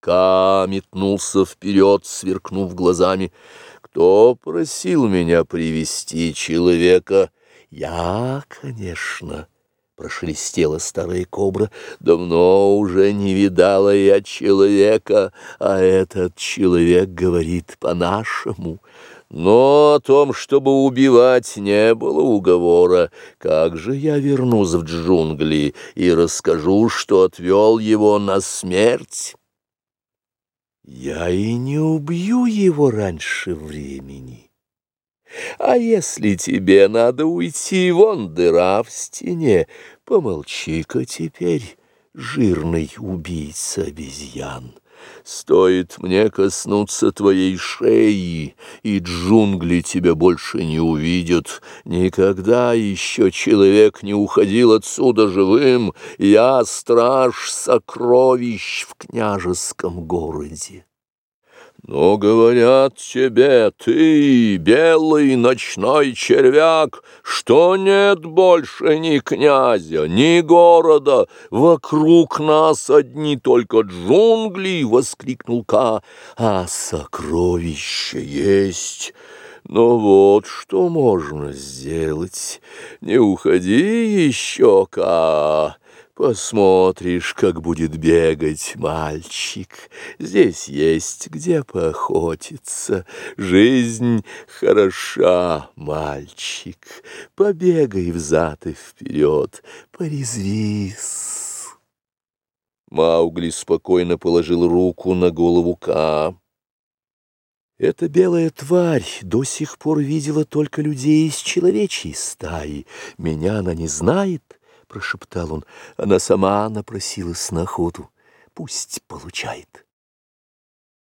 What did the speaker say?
Ка метнулся вперед, сверкнув глазами. «Кто просил меня привести человека?» «Я, конечно», — прошелестела старая кобра. «Давно уже не видала я человека, а этот человек говорит по-нашему». Но о том, чтобы убивать, не было уговора. Как же я вернусь в джунгли и расскажу, что отвел его на смерть?» Я и не убью его раньше времени. А если тебе надо уйти, вон дыра в стене, помолчи-ка теперь, жирный убийца обезьян. Стоит мне коснуться твоей шеи, и джунгли тебя больше не увидят. Никогда еще человек не уходил отсюда живым. Я страж сокровищ в княжеском городе. Но говорят тебе, ты, белый ночной червяк, что нет больше ни князя, ни города, вокруг нас одни только джунгли, — воскликнул Ка, — а сокровище есть. Но вот что можно сделать, не уходи еще, Ка, Посмотришь, как будет бегать мальчик. Здесь есть где поохотиться. Жизнь хороша, мальчик. Побегай взад и вперед, порезвись. Маугли спокойно положил руку на голову Ка. Эта белая тварь до сих пор видела только людей из человечьей стаи. Меня она не знает прошептал он. Она сама напросилась на охоту. Пусть получает.